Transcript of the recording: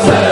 Salam.